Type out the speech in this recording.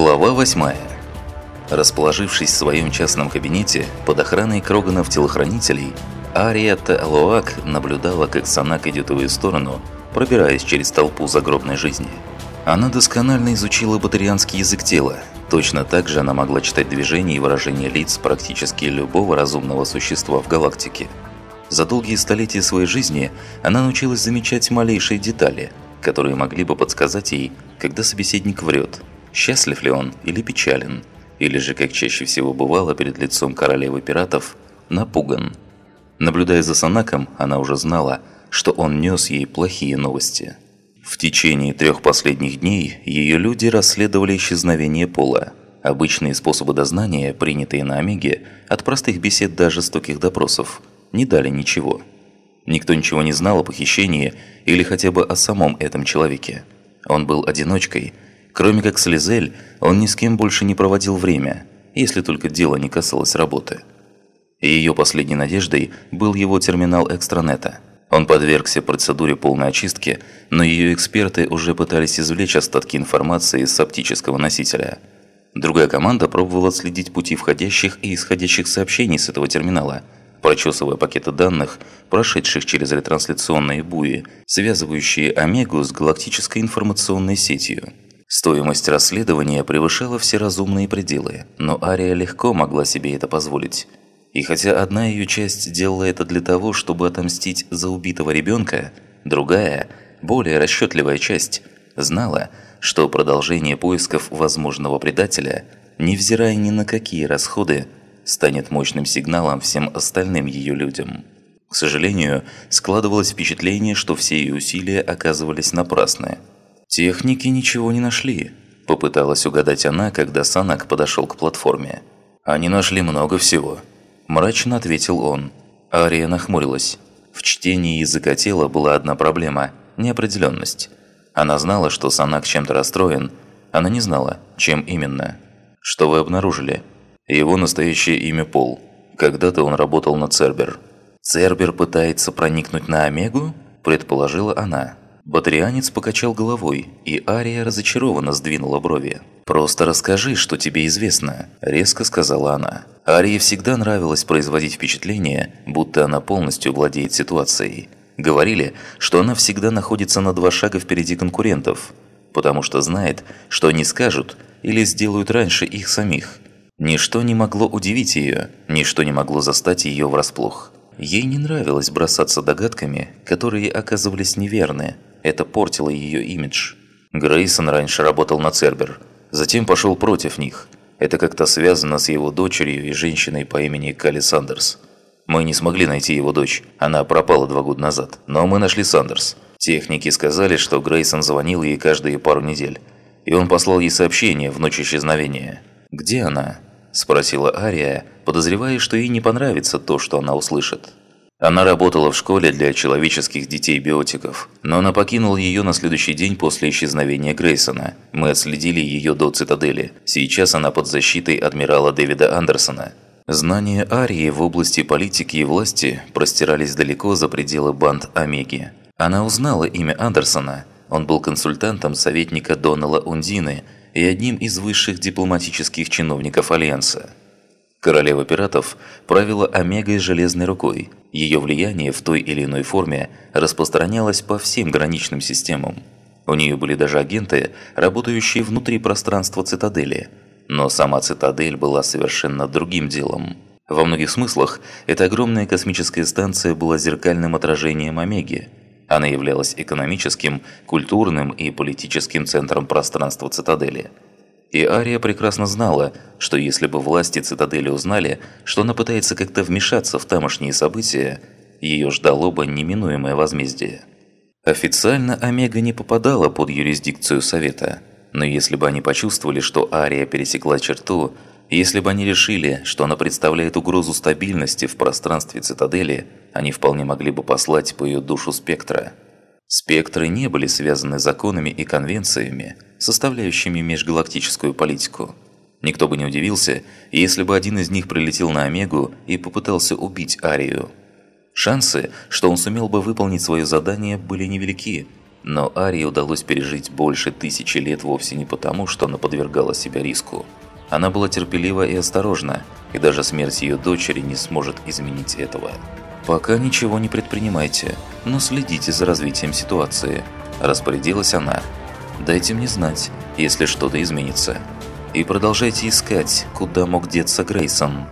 Глава 8 Расположившись в своем частном кабинете под охраной Кроганов-телохранителей, Ария Теалуак наблюдала, как Санак идет в ее сторону, пробираясь через толпу загробной жизни. Она досконально изучила батарианский язык тела. Точно так же она могла читать движения и выражения лиц практически любого разумного существа в галактике. За долгие столетия своей жизни она научилась замечать малейшие детали, которые могли бы подсказать ей, когда собеседник врет, счастлив ли он или печален, или же, как чаще всего бывало перед лицом королевы пиратов, напуган. Наблюдая за Санаком, она уже знала, что он нес ей плохие новости. В течение трех последних дней ее люди расследовали исчезновение Пола. Обычные способы дознания, принятые на Омеге, от простых бесед до жестоких допросов, не дали ничего. Никто ничего не знал о похищении или хотя бы о самом этом человеке. Он был одиночкой. Кроме как с Лизель, он ни с кем больше не проводил время, если только дело не касалось работы. Ее последней надеждой был его терминал экстранета. Он подвергся процедуре полной очистки, но ее эксперты уже пытались извлечь остатки информации с оптического носителя. Другая команда пробовала отследить пути входящих и исходящих сообщений с этого терминала – прочесывая пакеты данных, прошедших через ретрансляционные буи, связывающие Омегу с галактической информационной сетью. Стоимость расследования превышала все разумные пределы, но Ария легко могла себе это позволить. И хотя одна ее часть делала это для того, чтобы отомстить за убитого ребенка, другая, более расчетливая часть, знала, что продолжение поисков возможного предателя, невзирая ни на какие расходы, станет мощным сигналом всем остальным ее людям. К сожалению, складывалось впечатление, что все ее усилия оказывались напрасны. «Техники ничего не нашли», – попыталась угадать она, когда Санак подошел к платформе. «Они нашли много всего», – мрачно ответил он. Ария нахмурилась. В чтении языка тела была одна проблема – неопределенность. Она знала, что Санак чем-то расстроен, она не знала, чем именно. «Что вы обнаружили?» Его настоящее имя Пол. Когда-то он работал на Цербер. «Цербер пытается проникнуть на Омегу?» – предположила она. Батарианец покачал головой, и Ария разочарованно сдвинула брови. «Просто расскажи, что тебе известно», – резко сказала она. Арии всегда нравилось производить впечатление, будто она полностью владеет ситуацией. Говорили, что она всегда находится на два шага впереди конкурентов, потому что знает, что они скажут или сделают раньше их самих – Ничто не могло удивить ее, ничто не могло застать ее врасплох. Ей не нравилось бросаться догадками, которые оказывались неверны. Это портило ее имидж. Грейсон раньше работал на Цербер, затем пошел против них. Это как-то связано с его дочерью и женщиной по имени Калли Сандерс. Мы не смогли найти его дочь, она пропала два года назад. Но мы нашли Сандерс. Техники сказали, что Грейсон звонил ей каждые пару недель. И он послал ей сообщение в ночь исчезновения. Где она? – спросила Ария, подозревая, что ей не понравится то, что она услышит. Она работала в школе для человеческих детей-биотиков, но она покинула ее на следующий день после исчезновения Грейсона. Мы отследили ее до цитадели. Сейчас она под защитой адмирала Дэвида Андерсона. Знания Арии в области политики и власти простирались далеко за пределы банд Омеги. Она узнала имя Андерсона. Он был консультантом советника Донала Ундины – и одним из высших дипломатических чиновников Альянса. Королева пиратов правила Омегой железной рукой. Ее влияние в той или иной форме распространялось по всем граничным системам. У нее были даже агенты, работающие внутри пространства цитадели. Но сама цитадель была совершенно другим делом. Во многих смыслах эта огромная космическая станция была зеркальным отражением Омеги, она являлась экономическим, культурным и политическим центром пространства цитадели. И Ария прекрасно знала, что если бы власти цитадели узнали, что она пытается как-то вмешаться в тамошние события, ее ждало бы неминуемое возмездие. Официально Омега не попадала под юрисдикцию Совета, но если бы они почувствовали, что Ария пересекла черту, если бы они решили, что она представляет угрозу стабильности в пространстве цитадели, они вполне могли бы послать по ее душу спектра. Спектры не были связаны законами и конвенциями, составляющими межгалактическую политику. Никто бы не удивился, если бы один из них прилетел на Омегу и попытался убить Арию. Шансы, что он сумел бы выполнить свое задание, были невелики. Но Арии удалось пережить больше тысячи лет вовсе не потому, что она подвергала себя риску. Она была терпелива и осторожна, и даже смерть ее дочери не сможет изменить этого. «Пока ничего не предпринимайте, но следите за развитием ситуации», – распорядилась она. «Дайте мне знать, если что-то изменится. И продолжайте искать, куда мог деться Грейсон».